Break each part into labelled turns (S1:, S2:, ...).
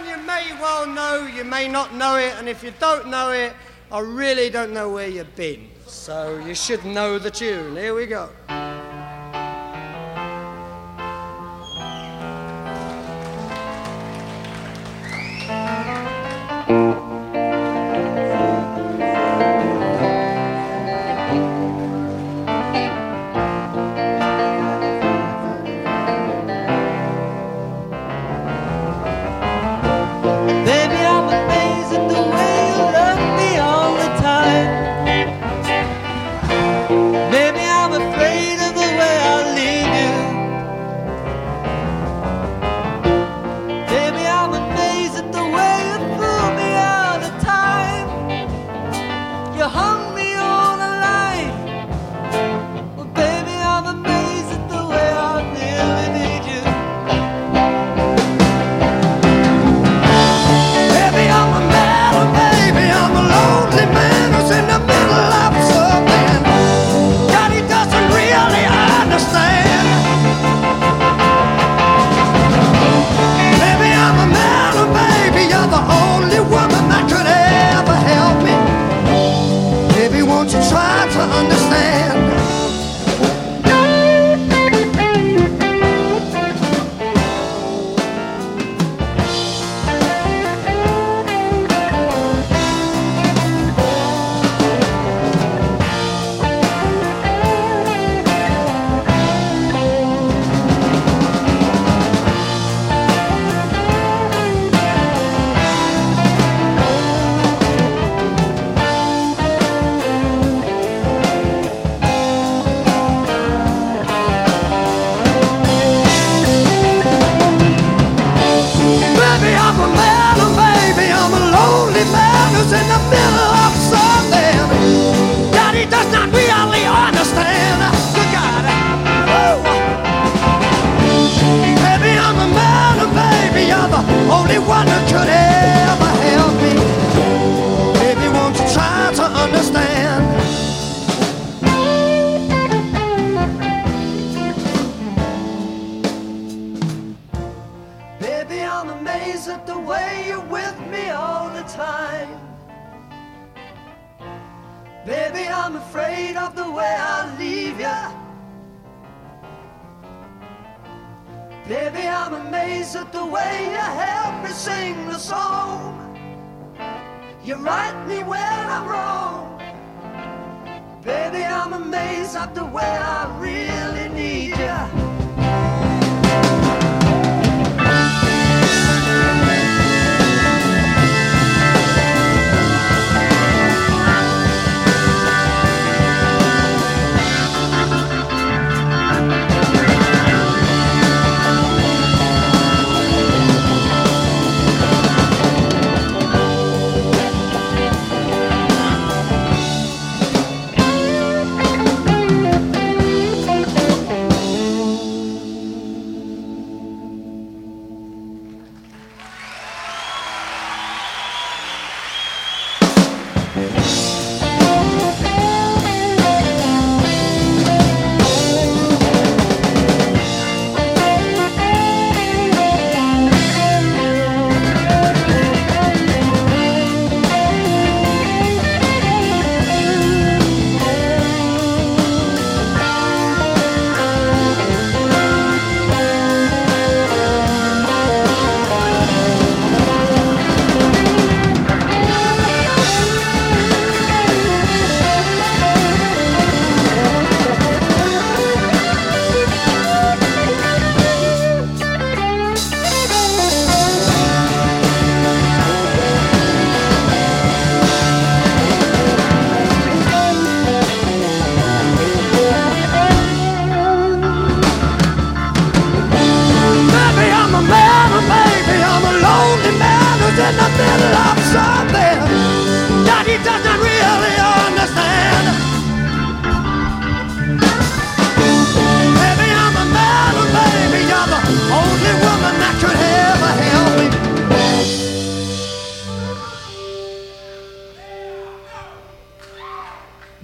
S1: one you may well know, you may not know it, and if you don't know it, I really don't know where you've been. So you should know the tune. Here we go. won't you try to understand? in the middle. I'm afraid of the way I leave you. Baby, I'm amazed at the way you help me sing the song. You right me when I'm wrong. Baby, I'm amazed at the way I really.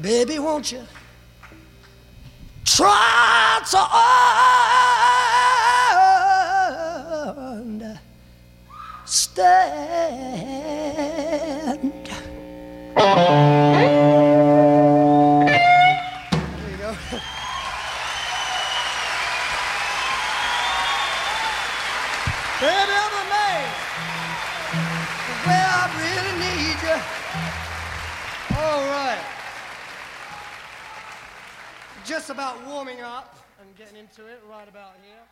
S1: Baby, won't you try to understand? There you go. Baby, I really need you. All right. Just about warming up and getting into it right about here.